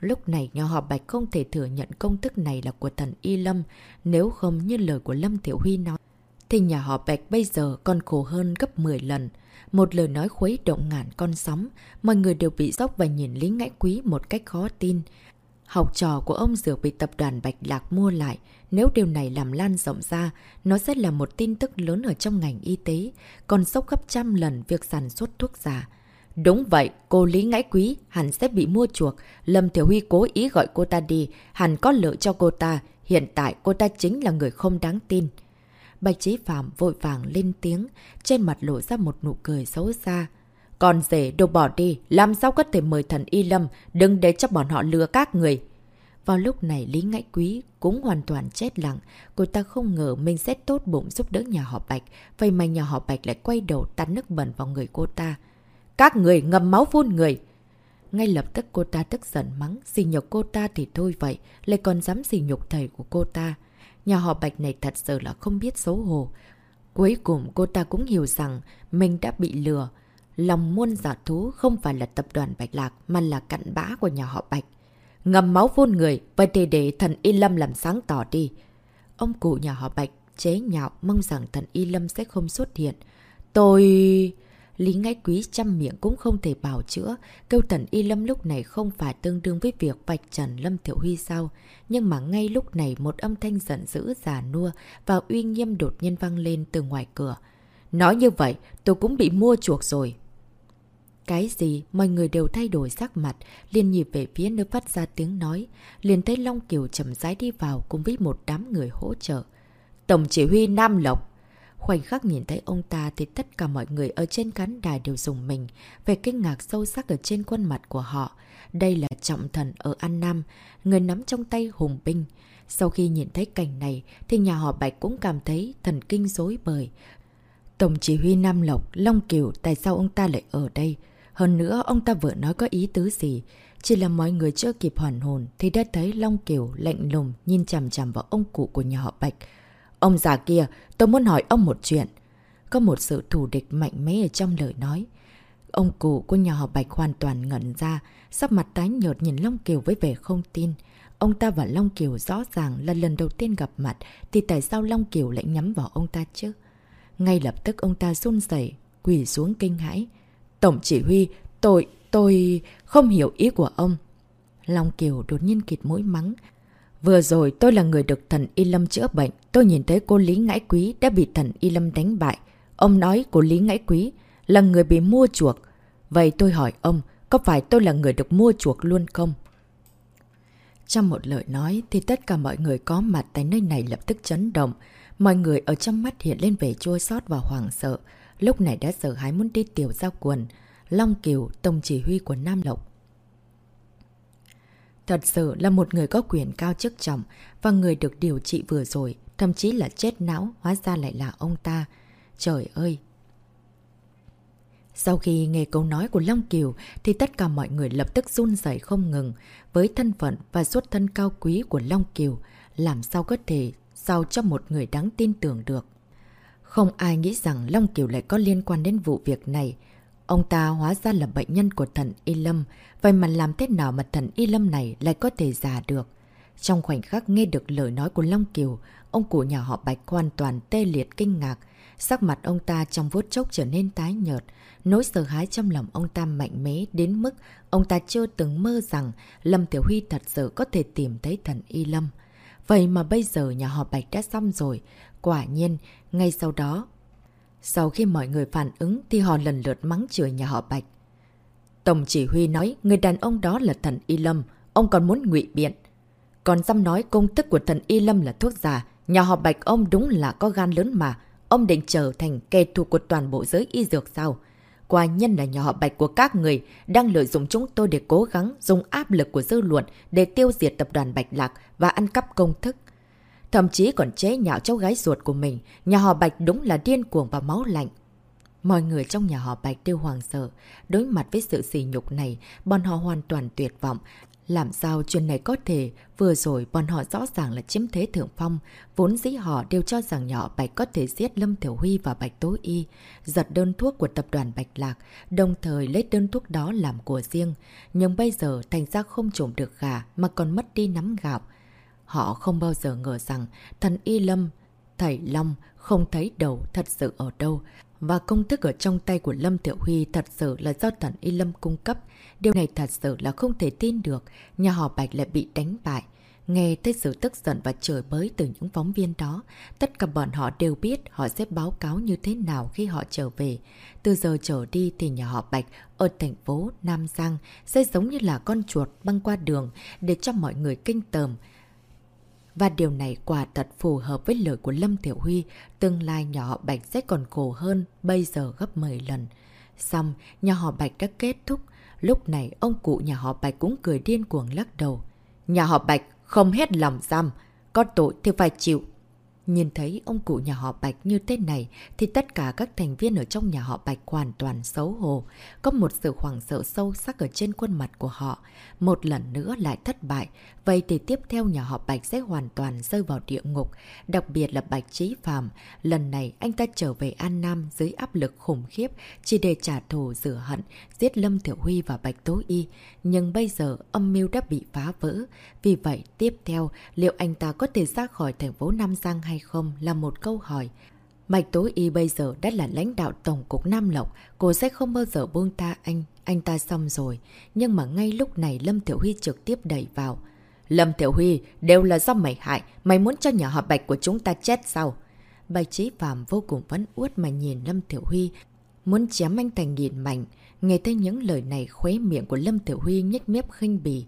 Lúc này nhà họ Bạch không thể thừa nhận công thức này là của thần Y Lâm, nếu không như lời của Lâm Tiểu Huy nói. Thì nhà họ Bạch bây giờ còn khổ hơn gấp 10 lần. Một lời nói khuấy động ngàn con sóng, mọi người đều bị sốc và nhìn Lý Ngãi Quý một cách khó tin. Học trò của ông Dược bị tập đoàn Bạch Lạc mua lại, nếu điều này làm lan rộng ra, nó sẽ là một tin tức lớn ở trong ngành y tế, còn sốc gấp trăm lần việc sản xuất thuốc giả. Đúng vậy, cô Lý Ngãi Quý hẳn sẽ bị mua chuộc. Lâm Thiểu Huy cố ý gọi cô ta đi, hẳn có lợi cho cô ta. Hiện tại cô ta chính là người không đáng tin. Bạch Chí Phạm vội vàng lên tiếng, trên mặt lộ ra một nụ cười xấu xa con rể đồ bỏ đi, làm sao có thể mời thần Y Lâm, đừng để cho bọn họ lừa các người. Vào lúc này Lý Ngãi Quý cũng hoàn toàn chết lặng. Cô ta không ngờ mình sẽ tốt bụng giúp đỡ nhà họ Bạch. Vậy mà nhà họ Bạch lại quay đầu tắt nước bẩn vào người cô ta. Các người ngầm máu phun người! Ngay lập tức cô ta tức giận mắng. Xì nhục cô ta thì thôi vậy. Lại còn dám xì nhục thầy của cô ta. Nhà họ Bạch này thật sự là không biết xấu hổ. Cuối cùng cô ta cũng hiểu rằng mình đã bị lừa. Lòng muôn giả thú không phải là tập đoàn Bạch Lạc mà là cặn bã của nhà họ Bạch. Ngầm máu phun người, vậy thì để thần Y Lâm làm sáng tỏ đi. Ông cụ nhà họ Bạch chế nhạo mong rằng thần Y Lâm sẽ không xuất hiện. Tôi... Lý Ngãi Quý chăm miệng cũng không thể bảo chữa, kêu thần Y Lâm lúc này không phải tương đương với việc vạch trần Lâm Thiểu Huy sao. Nhưng mà ngay lúc này một âm thanh giận dữ già nua và uy nghiêm đột nhiên vang lên từ ngoài cửa. Nói như vậy, tôi cũng bị mua chuộc rồi. Cái gì? Mọi người đều thay đổi sắc mặt, liền nhịp về phía nơi phát ra tiếng nói. Liền thấy Long Kiều chậm rãi đi vào cùng với một đám người hỗ trợ. Tổng chỉ huy Nam Lộc. Khoảnh khắc nhìn thấy ông ta thì tất cả mọi người ở trên khán đài đều dùng mình. Về kinh ngạc sâu sắc ở trên khuôn mặt của họ. Đây là trọng thần ở An Nam, người nắm trong tay hùng binh. Sau khi nhìn thấy cảnh này thì nhà họ Bạch cũng cảm thấy thần kinh dối bời. Tổng chỉ huy Nam Lộc, Long Kiều tại sao ông ta lại ở đây? Hơn nữa, ông ta vừa nói có ý tứ gì. Chỉ là mọi người chưa kịp hoàn hồn thì đã thấy Long Kiều lạnh lùng nhìn chằm chằm vào ông cụ của nhà họ Bạch. Ông già kia, tôi muốn hỏi ông một chuyện. Có một sự thù địch mạnh mẽ ở trong lời nói. Ông cụ của nhà họ Bạch hoàn toàn ngẩn ra, sắp mặt tái nhợt nhìn Long Kiều với vẻ không tin. Ông ta và Long Kiều rõ ràng là lần đầu tiên gặp mặt, thì tại sao Long Kiều lại nhắm vào ông ta chứ? Ngay lập tức ông ta run rẩy quỳ xuống kinh hãi. Tổng chỉ huy, tôi, tôi không hiểu ý của ông. Long Kiều đột nhiên kịt mũi mắng. Vừa rồi tôi là người được thần Y Lâm chữa bệnh. Tôi nhìn thấy cô Lý Ngãi Quý đã bị thần Y Lâm đánh bại. Ông nói cô Lý Ngãi Quý là người bị mua chuộc. Vậy tôi hỏi ông, có phải tôi là người được mua chuộc luôn không? Trong một lời nói thì tất cả mọi người có mặt tại nơi này lập tức chấn động. Mọi người ở trong mắt hiện lên vẻ chua xót và hoảng sợ lúc này đã sợ hãi muốn đi tiểu giao quần. Long Kiều, tổng chỉ huy của Nam Lộc. Thật sự là một người có quyền cao chức trọng và người được điều trị vừa rồi, thậm chí là chết não, hóa ra lại là ông ta. Trời ơi! Sau khi nghe câu nói của Long Kiều thì tất cả mọi người lập tức run rẩy không ngừng. Với thân phận và xuất thân cao quý của Long Kiều, làm sao có thể sao cho một người đáng tin tưởng được. Không ai nghĩ rằng Long Kiều lại có liên quan đến vụ việc này. Ông ta hóa ra là bệnh nhân của thần Y Lâm, vậy mà làm thế nào mà thần Y Lâm này lại có thể già được? Trong khoảnh khắc nghe được lời nói của Long Kiều, ông cụ nhà họ Bạch hoàn toàn tê liệt kinh ngạc. Sắc mặt ông ta trong vuốt chốc trở nên tái nhợt. Nỗi sợ hãi trong lòng ông ta mạnh mẽ đến mức ông ta chưa từng mơ rằng Lâm Tiểu Huy thật sự có thể tìm thấy thần Y Lâm. Vậy mà bây giờ nhà họ Bạch đã xong rồi. Quả nhiên, ngay sau đó, sau khi mọi người phản ứng thì họ lần lượt mắng chửi nhà họ Bạch. Tổng chỉ huy nói người đàn ông đó là thần Y Lâm, ông còn muốn ngụy biện. Còn dám nói công thức của thần Y Lâm là thuốc giả, nhà họ Bạch ông đúng là có gan lớn mà, ông định trở thành kẻ thù của toàn bộ giới y dược sao? Quả nhân là nhà họ Bạch của các người đang lợi dụng chúng tôi để cố gắng dùng áp lực của dư luận để tiêu diệt tập đoàn Bạch Lạc và ăn cắp công thức. Thậm chí còn chế nhạo cháu gái ruột của mình. Nhà họ Bạch đúng là điên cuồng và máu lạnh. Mọi người trong nhà họ Bạch đều hoàng sợ. Đối mặt với sự sỉ nhục này, bọn họ hoàn toàn tuyệt vọng. Làm sao chuyện này có thể? Vừa rồi bọn họ rõ ràng là chiếm thế thượng phong. Vốn dĩ họ đều cho rằng nhỏ Bạch có thể giết Lâm Thiểu Huy và Bạch Tố Y, giật đơn thuốc của tập đoàn Bạch Lạc, đồng thời lấy đơn thuốc đó làm của riêng. Nhưng bây giờ thành ra không trộm được gà mà còn mất đi nắm gạo. Họ không bao giờ ngờ rằng thần Y Lâm, thầy Long không thấy đầu thật sự ở đâu. Và công thức ở trong tay của Lâm Tiểu Huy thật sự là do thần Y Lâm cung cấp. Điều này thật sự là không thể tin được. Nhà họ Bạch lại bị đánh bại. Nghe thấy sự tức giận và trời bới từ những phóng viên đó, tất cả bọn họ đều biết họ sẽ báo cáo như thế nào khi họ trở về. Từ giờ trở đi thì nhà họ Bạch ở thành phố Nam Giang sẽ giống như là con chuột băng qua đường để cho mọi người kinh tởm. Và điều này quả thật phù hợp với lời của Lâm Tiểu Huy, tương lai nhỏ họ Bạch sẽ còn khổ hơn bây giờ gấp 10 lần. Xong, nhà họ Bạch đã kết thúc. Lúc này ông cụ nhà họ Bạch cũng cười điên cuồng lắc đầu. Nhà họ Bạch không hết lòng giam. Có tội thì phải chịu. Nhìn thấy ông cụ nhà họ Bạch như thế này thì tất cả các thành viên ở trong nhà họ Bạch hoàn toàn xấu hổ. Có một sự hoảng sợ sâu sắc ở trên khuôn mặt của họ. Một lần nữa lại thất bại. Vậy thì tiếp theo nhà họ Bạch sẽ hoàn toàn rơi vào địa ngục. Đặc biệt là Bạch Trí Phạm. Lần này anh ta trở về An Nam dưới áp lực khủng khiếp chỉ để trả thù rửa hận, giết Lâm Thiểu Huy và Bạch Tố Y. Nhưng bây giờ âm mưu đã bị phá vỡ. Vì vậy tiếp theo liệu anh ta có thể ra khỏi thành phố Nam Giang hay không là một câu hỏi. Mạch Tố Y bây giờ đã là lãnh đạo Tổng cục Nam Lộc, cô sẽ không bao giờ buông ta anh, anh ta xong rồi. Nhưng mà ngay lúc này Lâm Tiểu Huy trực tiếp đẩy vào. Lâm Tiểu Huy, đều là do mày hại, mày muốn cho nhà họ Bạch của chúng ta chết sao? Bạch Trí Phạm vô cùng vẫn uất mà nhìn Lâm Tiểu Huy, muốn chém anh thành nghìn mảnh. Nghe thấy những lời này khuế miệng của Lâm Tiểu Huy nhếch mép khinh bì.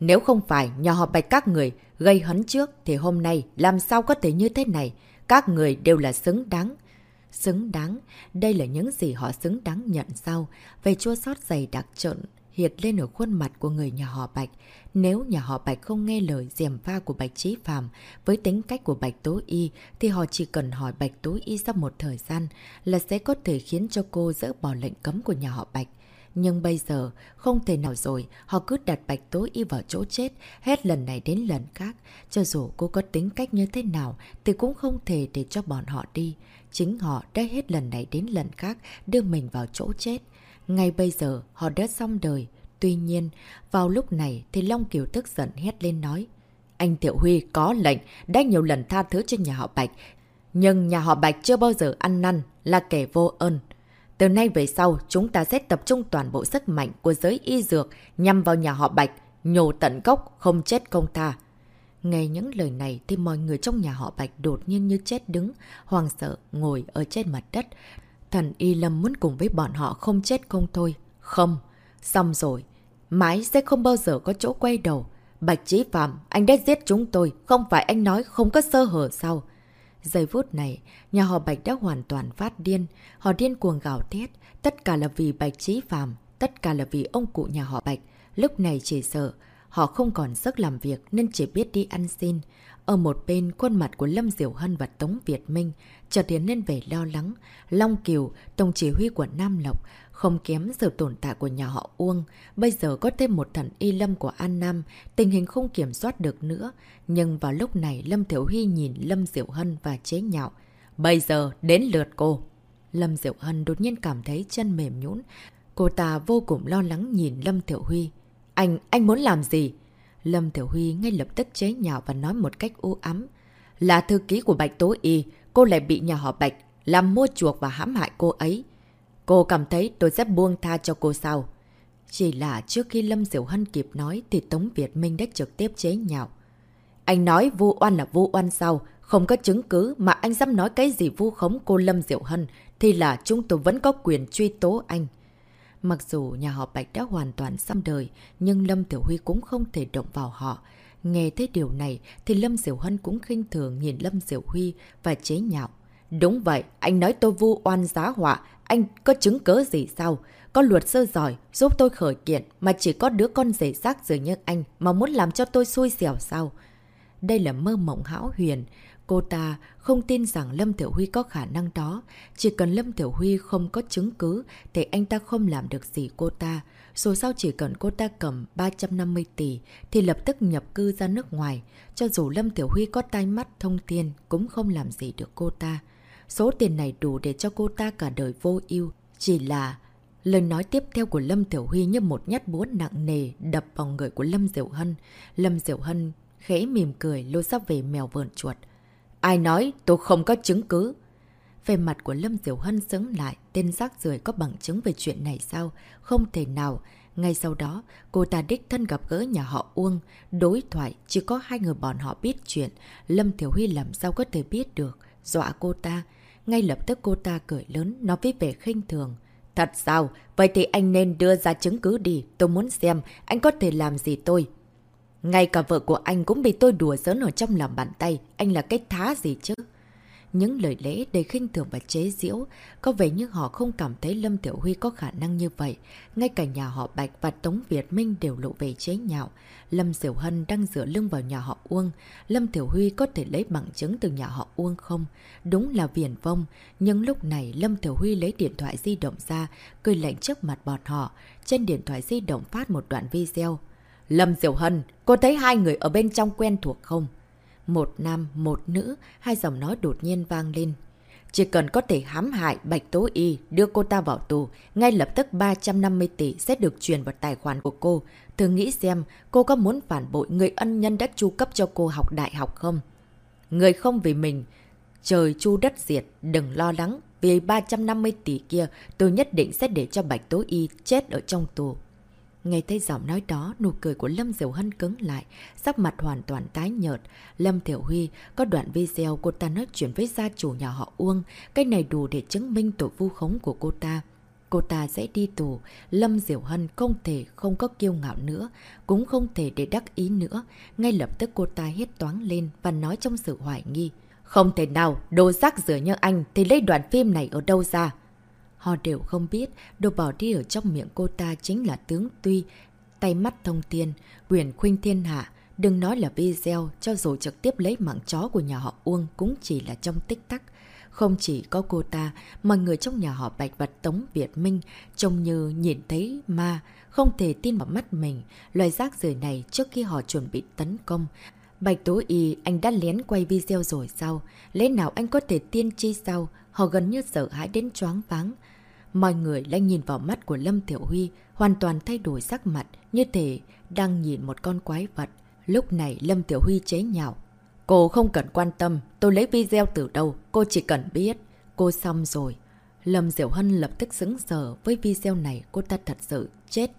Nếu không phải nhà họ Bạch các người gây hấn trước thì hôm nay làm sao có thể như thế này? Các người đều là xứng đáng. Xứng đáng, đây là những gì họ xứng đáng nhận sau. Về chua sót dày đặc trợn hiệt lên ở khuôn mặt của người nhà họ Bạch. Nếu nhà họ Bạch không nghe lời dèm pha của Bạch Trí phàm với tính cách của Bạch Tố Y thì họ chỉ cần hỏi Bạch Tố Y sau một thời gian là sẽ có thể khiến cho cô dỡ bỏ lệnh cấm của nhà họ Bạch. Nhưng bây giờ, không thể nào rồi, họ cứ đặt Bạch Tố Y vào chỗ chết, hết lần này đến lần khác. Cho dù cô có tính cách như thế nào, thì cũng không thể để cho bọn họ đi. Chính họ đã hết lần này đến lần khác đưa mình vào chỗ chết. Ngay bây giờ, họ đã xong đời. Tuy nhiên, vào lúc này thì Long Kiều tức giận hét lên nói. Anh Tiểu Huy có lệnh, đã nhiều lần tha thứ cho nhà họ Bạch. Nhưng nhà họ Bạch chưa bao giờ ăn năn, là kẻ vô ơn. Từ nay về sau, chúng ta sẽ tập trung toàn bộ sức mạnh của giới y dược nhằm vào nhà họ Bạch, nhổ tận gốc, không chết công tha. Nghe những lời này thì mọi người trong nhà họ Bạch đột nhiên như chết đứng, hoàng sợ ngồi ở trên mặt đất. Thần Y Lâm muốn cùng với bọn họ không chết không thôi. Không, xong rồi. Mãi sẽ không bao giờ có chỗ quay đầu. Bạch Chí Phạm, anh đã giết chúng tôi, không phải anh nói không có sơ hở sao? Giây phút này, nhà họ Bạch đã hoàn toàn phát điên. Họ điên cuồng gào thét. Tất cả là vì Bạch Trí phàm Tất cả là vì ông cụ nhà họ Bạch. Lúc này chỉ sợ. Họ không còn sức làm việc nên chỉ biết đi ăn xin. Ở một bên, khuôn mặt của Lâm Diệu Hân và Tống Việt Minh chợt tiến lên vẻ lo lắng. Long Kiều, tổng chỉ huy của Nam Lộc, không kém sự tồn tại của nhà họ Uông. Bây giờ có thêm một thần y lâm của An Nam, tình hình không kiểm soát được nữa. Nhưng vào lúc này Lâm Thiểu Huy nhìn Lâm Diệu Hân và chế nhạo. Bây giờ đến lượt cô. Lâm Diệu Hân đột nhiên cảm thấy chân mềm nhũn Cô ta vô cùng lo lắng nhìn Lâm Thiểu Huy. Anh, anh muốn làm gì? Lâm Thiểu Huy ngay lập tức chế nhạo và nói một cách u ám. Là thư ký của Bạch Tố Y, cô lại bị nhà họ Bạch làm mua chuộc và hãm hại cô ấy. Cô cảm thấy tôi sẽ buông tha cho cô sao? Chỉ là trước khi Lâm Diệu Hân kịp nói thì Tống Việt Minh đã trực tiếp chế nhạo. Anh nói vu oan là vu oan sao? Không có chứng cứ mà anh dám nói cái gì vu khống cô Lâm Diệu Hân thì là chúng tôi vẫn có quyền truy tố anh. Mặc dù nhà họ Bạch đã hoàn toàn xong đời, nhưng Lâm Tiểu Huy cũng không thể động vào họ. Nghe thấy điều này thì Lâm Diệu Hân cũng khinh thường nhìn Lâm Diệu Huy và chế nhạo. Đúng vậy, anh nói tôi vu oan giá họa, anh có chứng cớ gì sao? Có luật sư giỏi, giúp tôi khởi kiện, mà chỉ có đứa con rể rác dường như anh mà muốn làm cho tôi xui xẻo sao? Đây là mơ mộng hão huyền. Cô ta không tin rằng Lâm Tiểu Huy có khả năng đó. Chỉ cần Lâm Tiểu Huy không có chứng cứ thì anh ta không làm được gì cô ta. Dù sao chỉ cần cô ta cầm 350 tỷ thì lập tức nhập cư ra nước ngoài. Cho dù Lâm Tiểu Huy có tai mắt thông tiên cũng không làm gì được cô ta. Số tiền này đủ để cho cô ta cả đời vô ưu Chỉ là lời nói tiếp theo của Lâm Tiểu Huy như một nhát búa nặng nề đập vào người của Lâm Diệu Hân. Lâm Diệu Hân khẽ mỉm cười lôi sắp về mèo vờn chuột. Ai nói tôi không có chứng cứ? Về mặt của Lâm Diệu Hân sững lại, tên rác rưởi có bằng chứng về chuyện này sao? Không thể nào. Ngay sau đó, cô ta đích thân gặp gỡ nhà họ Uông. Đối thoại, chỉ có hai người bọn họ biết chuyện. Lâm Thiểu Huy làm sao có thể biết được? Dọa cô ta. Ngay lập tức cô ta cười lớn, nói với vẻ khinh thường. Thật sao? Vậy thì anh nên đưa ra chứng cứ đi. Tôi muốn xem anh có thể làm gì tôi. Ngay cả vợ của anh cũng bị tôi đùa giỡn ở trong lòng bàn tay. Anh là cái thá gì chứ? Những lời lẽ đầy khinh thường và chế giễu. Có vẻ như họ không cảm thấy Lâm Tiểu Huy có khả năng như vậy. Ngay cả nhà họ Bạch và Tống Việt Minh đều lộ về chế nhạo. Lâm Diệu Hân đang dựa lưng vào nhà họ Uông. Lâm Tiểu Huy có thể lấy bằng chứng từ nhà họ Uông không? Đúng là viền vông. Nhưng lúc này Lâm Tiểu Huy lấy điện thoại di động ra, cười lạnh trước mặt bọn họ. Trên điện thoại di động phát một đoạn video. Lâm Diệu Hân, cô thấy hai người ở bên trong quen thuộc không? Một nam, một nữ, hai dòng nói đột nhiên vang lên. Chỉ cần có thể hãm hại Bạch Tố Y đưa cô ta vào tù, ngay lập tức 350 tỷ sẽ được truyền vào tài khoản của cô. Thử nghĩ xem cô có muốn phản bội người ân nhân đã chu cấp cho cô học đại học không? Người không vì mình, trời chu đất diệt, đừng lo lắng. Vì 350 tỷ kia, tôi nhất định sẽ để cho Bạch Tố Y chết ở trong tù. Nghe thấy giọng nói đó, nụ cười của Lâm Diệu Hân cứng lại, sắc mặt hoàn toàn tái nhợt. Lâm Thiểu Huy có đoạn video cô ta nói chuyện với gia chủ nhà họ Uông, cái này đủ để chứng minh tội vu khống của cô ta. Cô ta sẽ đi tù, Lâm Diệu Hân không thể không có kiêu ngạo nữa, cũng không thể để đắc ý nữa. Ngay lập tức cô ta hét toán lên và nói trong sự hoài nghi. Không thể nào, đồ rác rửa như anh thì lấy đoạn phim này ở đâu ra? Họ đều không biết, đồ bỏ đi ở trong miệng cô ta chính là tướng Tuy, tay mắt thông tiên, quyền khuynh thiên hạ. Đừng nói là video, cho dù trực tiếp lấy mạng chó của nhà họ Uông cũng chỉ là trong tích tắc. Không chỉ có cô ta, mà người trong nhà họ Bạch và Tống Việt Minh trông như nhìn thấy ma, không thể tin vào mắt mình. Loài rác rời này trước khi họ chuẩn bị tấn công. Bạch Tố Y, anh đã lén quay video rồi sao? Lẽ nào anh có thể tiên tri sao? Họ gần như sợ hãi đến choáng váng. Mọi người lại nhìn vào mắt của Lâm Tiểu Huy, hoàn toàn thay đổi sắc mặt, như thể đang nhìn một con quái vật. Lúc này Lâm Tiểu Huy chế nhạo. Cô không cần quan tâm, tôi lấy video từ đâu, cô chỉ cần biết. Cô xong rồi. Lâm Diệu Hân lập tức xứng sở với video này cô ta thật sự chết.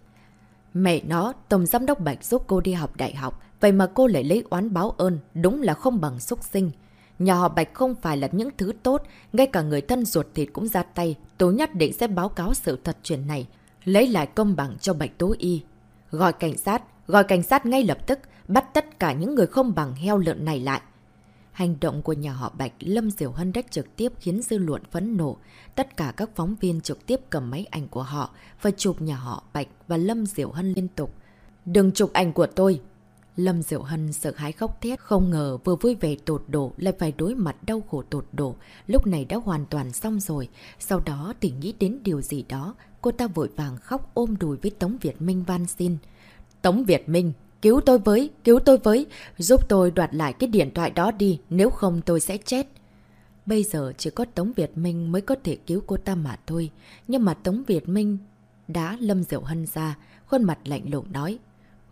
Mẹ nó, Tổng Giám đốc Bạch giúp cô đi học đại học, vậy mà cô lại lấy oán báo ơn, đúng là không bằng xúc sinh. Nhà họ Bạch không phải là những thứ tốt, ngay cả người thân ruột thịt cũng ra tay, Tố nhất định sẽ báo cáo sự thật chuyện này, lấy lại công bằng cho Bạch Tố Y. Gọi cảnh sát, gọi cảnh sát ngay lập tức, bắt tất cả những người không bằng heo lợn này lại. Hành động của nhà họ Bạch Lâm Diểu Hân đã trực tiếp khiến dư luận phấn nổ Tất cả các phóng viên trực tiếp cầm máy ảnh của họ và chụp nhà họ Bạch và Lâm Diểu Hân liên tục. Đừng chụp ảnh của tôi, Lâm Diệu Hân sợ hãi khóc thét, không ngờ vừa vui vẻ tột độ lại phải đối mặt đau khổ tột độ, lúc này đã hoàn toàn xong rồi. Sau đó tỉnh nghĩ đến điều gì đó, cô ta vội vàng khóc ôm đùi với Tống Việt Minh van xin. Tống Việt Minh, cứu tôi với, cứu tôi với, giúp tôi đoạt lại cái điện thoại đó đi, nếu không tôi sẽ chết. Bây giờ chỉ có Tống Việt Minh mới có thể cứu cô ta mà thôi, nhưng mà Tống Việt Minh đã Lâm Diệu Hân ra, khuôn mặt lạnh lùng nói.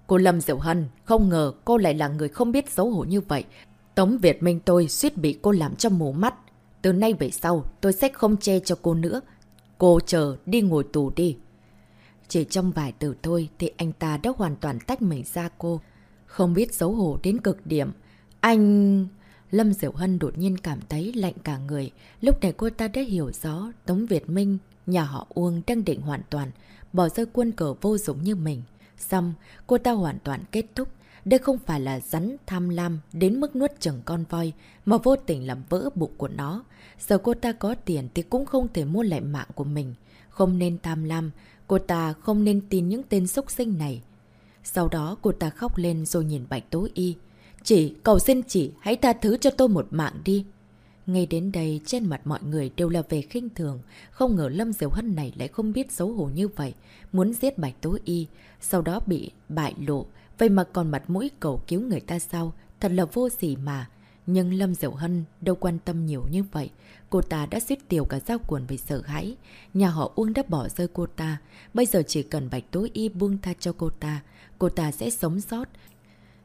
Cô Lâm Diệu Hân, không ngờ cô lại là người không biết xấu hổ như vậy. Tống Việt Minh tôi suýt bị cô làm cho mù mắt. Từ nay về sau, tôi sẽ không che cho cô nữa. Cô chờ, đi ngồi tù đi. Chỉ trong vài từ thôi thì anh ta đã hoàn toàn tách mình ra cô. Không biết xấu hổ đến cực điểm. Anh... Lâm Diệu Hân đột nhiên cảm thấy lạnh cả người. Lúc này cô ta đã hiểu rõ Tống Việt Minh, nhà họ Uông đang định hoàn toàn, bỏ rơi quân cờ vô dụng như mình. Xong, cô ta hoàn toàn kết thúc. Đây không phải là rắn tham lam đến mức nuốt chừng con voi, mà vô tình làm vỡ bụng của nó. Giờ cô ta có tiền thì cũng không thể mua lại mạng của mình. Không nên tham lam, cô ta không nên tin những tên xúc sinh này. Sau đó cô ta khóc lên rồi nhìn Bạch Tố Y. chị cầu xin chị hãy tha thứ cho tôi một mạng đi. Ngay đến đây, trên mặt mọi người đều là về khinh thường. Không ngờ Lâm Diệu Hân này lại không biết xấu hổ như vậy. Muốn giết Bạch Tố Y, sau đó bị bại lộ. Vậy mà còn mặt mũi cầu cứu người ta sao? Thật là vô sỉ mà. Nhưng Lâm Diệu Hân đâu quan tâm nhiều như vậy. Cô ta đã suýt tiểu cả giao cuồn vì sợ hãi. Nhà họ Uông đã bỏ rơi cô ta. Bây giờ chỉ cần Bạch Tố Y buông tha cho cô ta. Cô ta sẽ sống sót.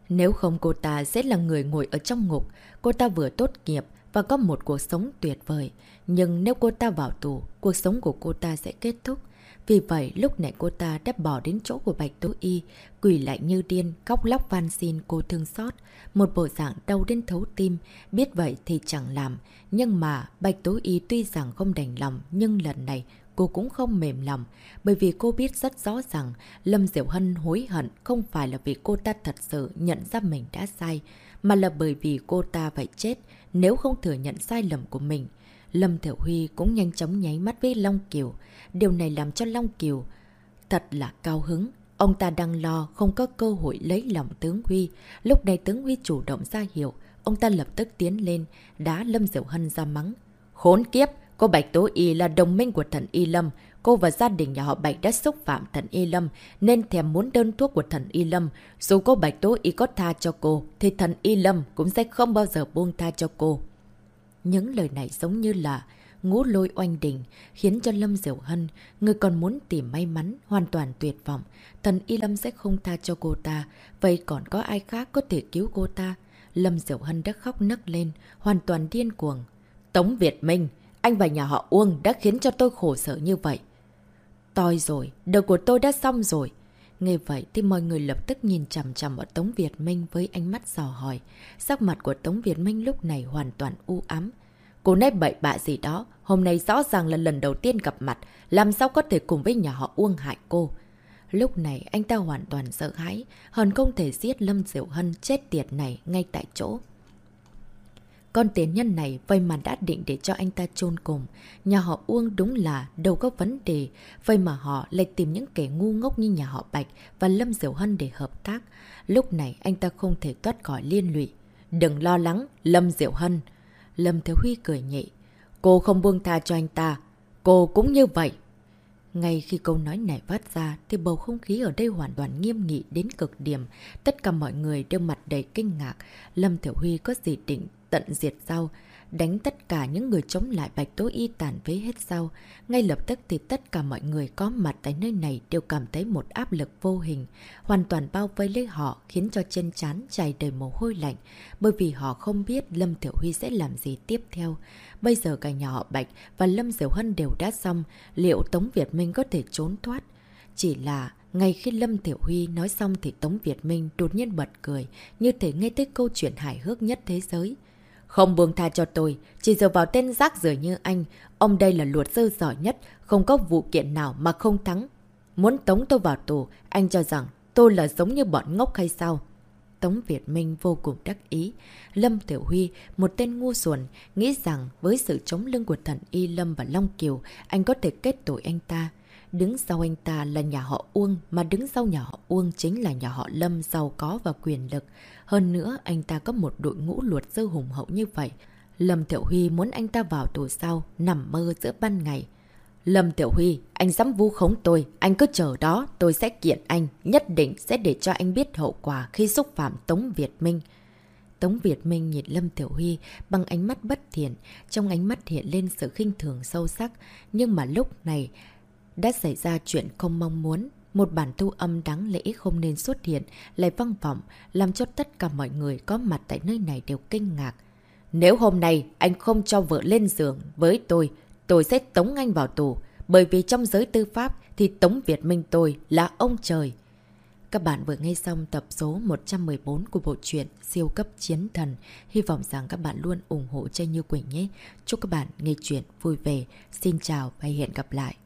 Nếu không cô ta sẽ là người ngồi ở trong ngục. Cô ta vừa tốt nghiệp, và có một cuộc sống tuyệt vời. Nhưng nếu cô ta vào tù, cuộc sống của cô ta sẽ kết thúc. Vì vậy, lúc này cô ta đã bỏ đến chỗ của Bạch Tố Y, quỳ lại như điên, cóc lóc van xin cô thương xót. Một bộ dạng đau đến thấu tim, biết vậy thì chẳng làm. Nhưng mà Bạch Tố Y tuy rằng không đành lòng, nhưng lần này cô cũng không mềm lòng, bởi vì cô biết rất rõ rằng Lâm Diệu Hân hối hận không phải là vì cô ta thật sự nhận ra mình đã sai, mà là bởi vì cô ta phải chết nếu không thừa nhận sai lầm của mình. Lâm Thiểu Huy cũng nhanh chóng nháy mắt với Long Kiều. Điều này làm cho Long Kiều thật là cao hứng. Ông ta đang lo không có cơ hội lấy lòng tướng Huy. Lúc này tướng Huy chủ động ra hiệu. Ông ta lập tức tiến lên, đá Lâm Diệu Hân ra mắng. Khốn kiếp! Cô Bạch Tố Y là đồng minh của thần Y Lâm. Cô và gia đình nhà họ Bạch đã xúc phạm thần Y Lâm, nên thèm muốn đơn thuốc của thần Y Lâm. Dù cô Bạch Tố Y có tha cho cô, thì thần Y Lâm cũng sẽ không bao giờ buông tha cho cô. Những lời này giống như là ngũ lôi oanh đỉnh, khiến cho Lâm Diệu Hân, người còn muốn tìm may mắn, hoàn toàn tuyệt vọng. Thần Y Lâm sẽ không tha cho cô ta, vậy còn có ai khác có thể cứu cô ta? Lâm Diệu Hân đã khóc nấc lên, hoàn toàn điên cuồng. Tống Việt Minh, anh và nhà họ Uông đã khiến cho tôi khổ sở như vậy. Toi rồi, đời của tôi đã xong rồi. Nghe vậy thì mọi người lập tức nhìn chằm chằm vào Tống Việt Minh với ánh mắt dò hỏi. Sắc mặt của Tống Việt Minh lúc này hoàn toàn u ám. Cô nói bậy bạ gì đó, hôm nay rõ ràng là lần đầu tiên gặp mặt, làm sao có thể cùng với nhà họ Uông hại cô. Lúc này anh ta hoàn toàn sợ hãi, hờn không thể giết Lâm Diệu Hân chết tiệt này ngay tại chỗ. Con tiền nhân này vậy mà đã định để cho anh ta chôn cùng. Nhà họ Uông đúng là đâu có vấn đề. Vậy mà họ lại tìm những kẻ ngu ngốc như nhà họ Bạch và Lâm Diệu Hân để hợp tác. Lúc này anh ta không thể thoát khỏi liên lụy. Đừng lo lắng, Lâm Diệu Hân. Lâm Thiếu Huy cười nhẹ. Cô không buông tha cho anh ta. Cô cũng như vậy. Ngay khi câu nói này phát ra thì bầu không khí ở đây hoàn toàn nghiêm nghị đến cực điểm. Tất cả mọi người đều mặt đầy kinh ngạc. Lâm Thiểu Huy có gì định tận diệt sau, đánh tất cả những người chống lại Bạch Tố Y tàn phế hết sau. Ngay lập tức thì tất cả mọi người có mặt tại nơi này đều cảm thấy một áp lực vô hình, hoàn toàn bao vây lấy họ khiến cho chân chán chảy đầy mồ hôi lạnh, bởi vì họ không biết Lâm Tiểu Huy sẽ làm gì tiếp theo. Bây giờ cả nhà họ Bạch và Lâm Diểu Hân đều đã xong, liệu Tống Việt Minh có thể trốn thoát? Chỉ là ngay khi Lâm Tiểu Huy nói xong thì Tống Việt Minh đột nhiên bật cười, như thể nghe tới câu chuyện hài hước nhất thế giới. Không buông tha cho tôi, chỉ dựa vào tên rác rửa như anh. Ông đây là luật sư giỏi nhất, không có vụ kiện nào mà không thắng. Muốn tống tôi vào tù, anh cho rằng tôi là giống như bọn ngốc hay sao? Tống Việt Minh vô cùng đắc ý. Lâm Tiểu Huy, một tên ngu xuẩn, nghĩ rằng với sự chống lưng của thần Y Lâm và Long Kiều, anh có thể kết tội anh ta. Đứng sau anh ta là nhà họ Uông, mà đứng sau nhà họ Uông chính là nhà họ Lâm giàu có và quyền lực. Hơn nữa, anh ta có một đội ngũ luật sư hùng hậu như vậy. Lâm Tiểu Huy muốn anh ta vào tù sau, nằm mơ giữa ban ngày. Lâm Tiểu Huy, anh dám vu khống tôi, anh cứ chờ đó, tôi sẽ kiện anh, nhất định sẽ để cho anh biết hậu quả khi xúc phạm Tống Việt Minh. Tống Việt Minh nhìn Lâm Tiểu Huy bằng ánh mắt bất thiện, trong ánh mắt hiện lên sự khinh thường sâu sắc, nhưng mà lúc này đã xảy ra chuyện không mong muốn. Một bản thu âm đáng lẽ không nên xuất hiện, lại văng vọng, làm cho tất cả mọi người có mặt tại nơi này đều kinh ngạc. Nếu hôm nay anh không cho vợ lên giường với tôi, tôi sẽ tống anh vào tù. Bởi vì trong giới tư pháp thì Tống Việt Minh tôi là ông trời. Các bạn vừa nghe xong tập số 114 của bộ truyện Siêu cấp chiến thần. Hy vọng rằng các bạn luôn ủng hộ cho Như Quỳnh nhé. Chúc các bạn nghe chuyện vui vẻ. Xin chào và hẹn gặp lại.